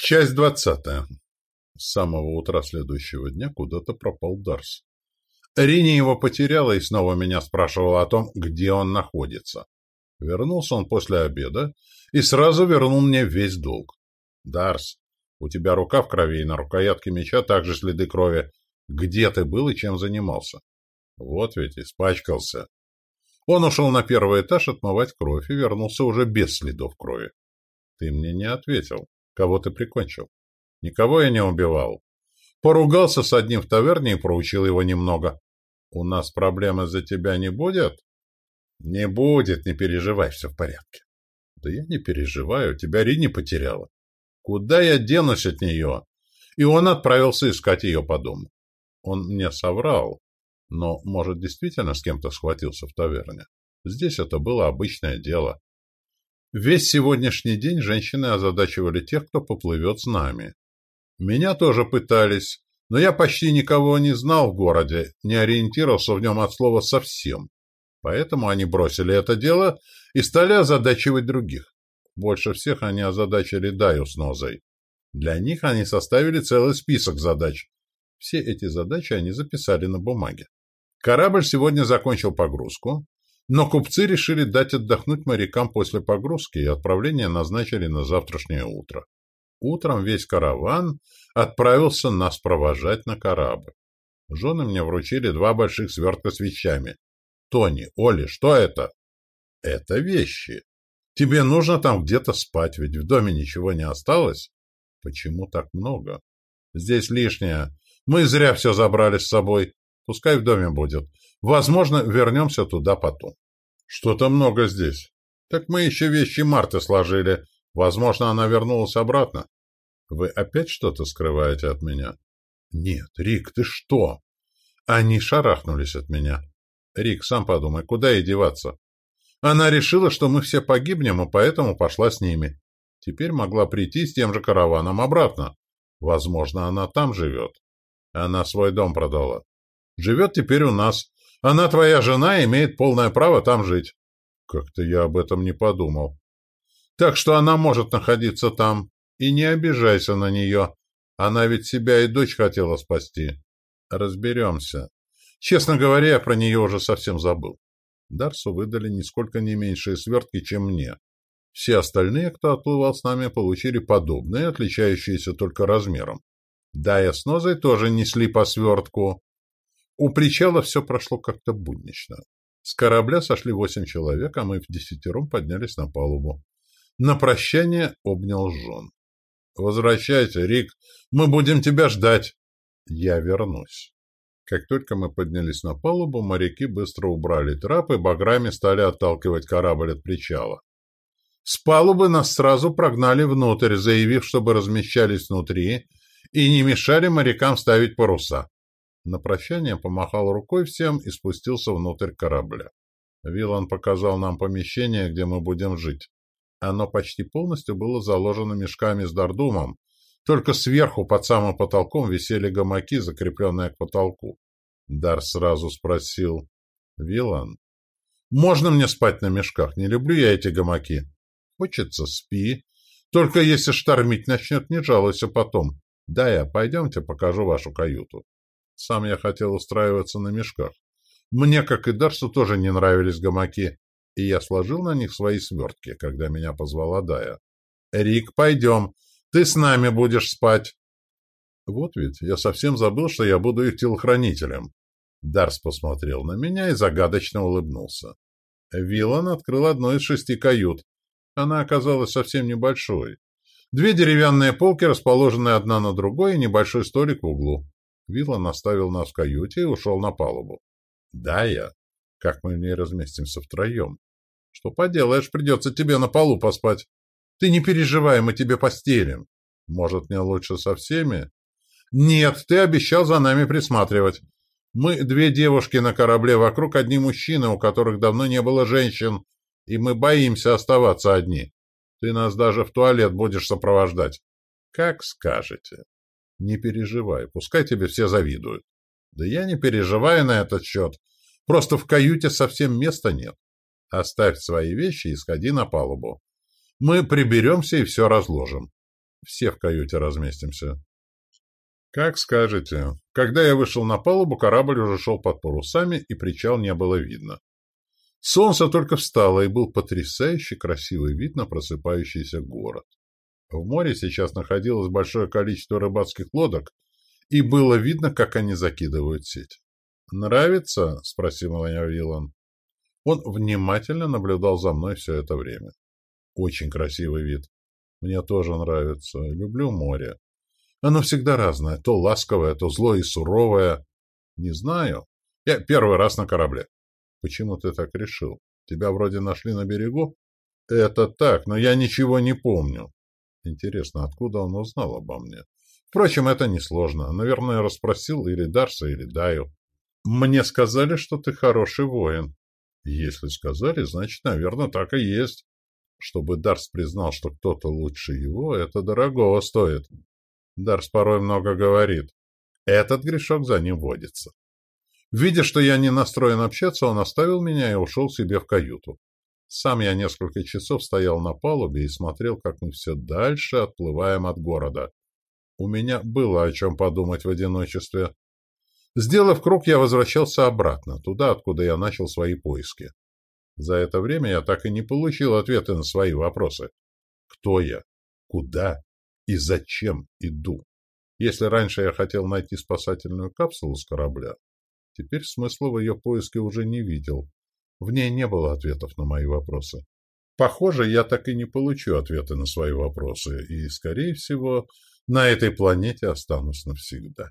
Часть двадцатая. С самого утра следующего дня куда-то пропал Дарс. Рини его потеряла и снова меня спрашивала о том, где он находится. Вернулся он после обеда и сразу вернул мне весь долг. «Дарс, у тебя рука в крови, и на рукоятке меча также следы крови. Где ты был и чем занимался?» «Вот ведь, испачкался». Он ушел на первый этаж отмывать кровь и вернулся уже без следов крови. «Ты мне не ответил». Кого ты прикончил? Никого я не убивал. Поругался с одним в таверне и проучил его немного. У нас проблемы за тебя не будет? Не будет, не переживай, все в порядке. Да я не переживаю, тебя Рини потеряла. Куда я денусь от нее? И он отправился искать ее по дому. Он мне соврал, но, может, действительно с кем-то схватился в таверне. Здесь это было обычное дело. Весь сегодняшний день женщины озадачивали тех, кто поплывет с нами. Меня тоже пытались, но я почти никого не знал в городе, не ориентировался в нем от слова совсем. Поэтому они бросили это дело и стали озадачивать других. Больше всех они озадачили Даю с Нозой. Для них они составили целый список задач. Все эти задачи они записали на бумаге. Корабль сегодня закончил погрузку, но купцы решили дать отдохнуть морякам после погрузки и отправление назначили на завтрашнее утро. Утром весь караван отправился нас провожать на корабль. Жены мне вручили два больших свертка с вещами. «Тони, Оли, что это?» «Это вещи. Тебе нужно там где-то спать, ведь в доме ничего не осталось». «Почему так много?» «Здесь лишнее. Мы зря все забрали с собой. Пускай в доме будет. Возможно, вернемся туда потом. Что-то много здесь. Так мы еще вещи Марты сложили. Возможно, она вернулась обратно. Вы опять что-то скрываете от меня? Нет, Рик, ты что? Они шарахнулись от меня. Рик, сам подумай, куда ей деваться? Она решила, что мы все погибнем, и поэтому пошла с ними. Теперь могла прийти с тем же караваном обратно. Возможно, она там живет. Она свой дом продала. Живет теперь у нас. Она твоя жена и имеет полное право там жить. Как-то я об этом не подумал. Так что она может находиться там. И не обижайся на нее. Она ведь себя и дочь хотела спасти. Разберемся. Честно говоря, я про нее уже совсем забыл. Дарсу выдали нисколько не меньшие свертки, чем мне. Все остальные, кто отплывал с нами, получили подобные, отличающиеся только размером. Да, и с Нозой тоже несли по свертку. У причала все прошло как-то буднично. С корабля сошли восемь человек, а мы в десятером поднялись на палубу. На прощание обнял жен. «Возвращайся, Рик, мы будем тебя ждать». «Я вернусь». Как только мы поднялись на палубу, моряки быстро убрали трап и баграми стали отталкивать корабль от причала. С палубы нас сразу прогнали внутрь, заявив, чтобы размещались внутри и не мешали морякам ставить паруса. На прощание помахал рукой всем и спустился внутрь корабля. Вилан показал нам помещение, где мы будем жить. Оно почти полностью было заложено мешками с дардумом, только сверху под самым потолком висели гамаки, закрепленные к потолку. Дар сразу спросил. «Вилан, можно мне спать на мешках? Не люблю я эти гамаки». «Хочется, спи. Только если штормить начнет, не жалуйся потом. Да, я, пойдемте, покажу вашу каюту». Сам я хотел устраиваться на мешках. Мне, как и Дарсу, тоже не нравились гамаки, и я сложил на них свои свертки, когда меня позвала Дая. «Рик, пойдем, ты с нами будешь спать». Вот ведь, я совсем забыл, что я буду их телохранителем. Дарс посмотрел на меня и загадочно улыбнулся. Виллан открыл одну из шести кают. Она оказалась совсем небольшой. Две деревянные полки, расположенные одна на другой, и небольшой столик в углу. Виллан оставил нас в каюте и ушел на палубу. Да, я. Как мы в ней разместимся втроем? Что поделаешь, придется тебе на полу поспать. Ты не переживай, мы тебе постелим. Может, мне лучше со всеми? Нет, ты обещал за нами присматривать. Мы две девушки на корабле, вокруг одни мужчины, у которых давно не было женщин, и мы боимся оставаться одни. Ты нас даже в туалет будешь сопровождать. Как скажете. Не переживай, пускай тебе все завидуют. Да я не переживаю на этот счет. Просто в каюте совсем места нет. Оставь свои вещи и сходи на палубу. Мы приберемся и все разложим. Все в каюте разместимся. Как скажете. Когда я вышел на палубу, корабль уже шел под парусами, и причал не было видно. Солнце только встало, и был потрясающе красивый вид на просыпающийся город. В море сейчас находилось большое количество рыбацких лодок, и было видно, как они закидывают сеть. «Нравится?» — спросил меня Вилан. Он внимательно наблюдал за мной все это время. «Очень красивый вид. Мне тоже нравится. Люблю море. Оно всегда разное, то ласковое, то злое и суровое. Не знаю. Я первый раз на корабле. Почему ты так решил? Тебя вроде нашли на берегу? Это так, но я ничего не помню. Интересно, откуда он узнал обо мне? Впрочем, это несложно. Наверное, расспросил или Дарса, или Даю. Мне сказали, что ты хороший воин. Если сказали, значит, наверное, так и есть. Чтобы Дарс признал, что кто-то лучше его, это дорогого стоит. Дарс порой много говорит. Этот грешок за ним водится. Видя, что я не настроен общаться, он оставил меня и ушел себе в каюту. Сам я несколько часов стоял на палубе и смотрел, как мы все дальше отплываем от города. У меня было о чем подумать в одиночестве. Сделав круг, я возвращался обратно, туда, откуда я начал свои поиски. За это время я так и не получил ответа на свои вопросы. Кто я? Куда? И зачем иду? Если раньше я хотел найти спасательную капсулу с корабля, теперь смысла в ее поиске уже не видел. В ней не было ответов на мои вопросы. Похоже, я так и не получу ответы на свои вопросы, и, скорее всего, на этой планете останусь навсегда.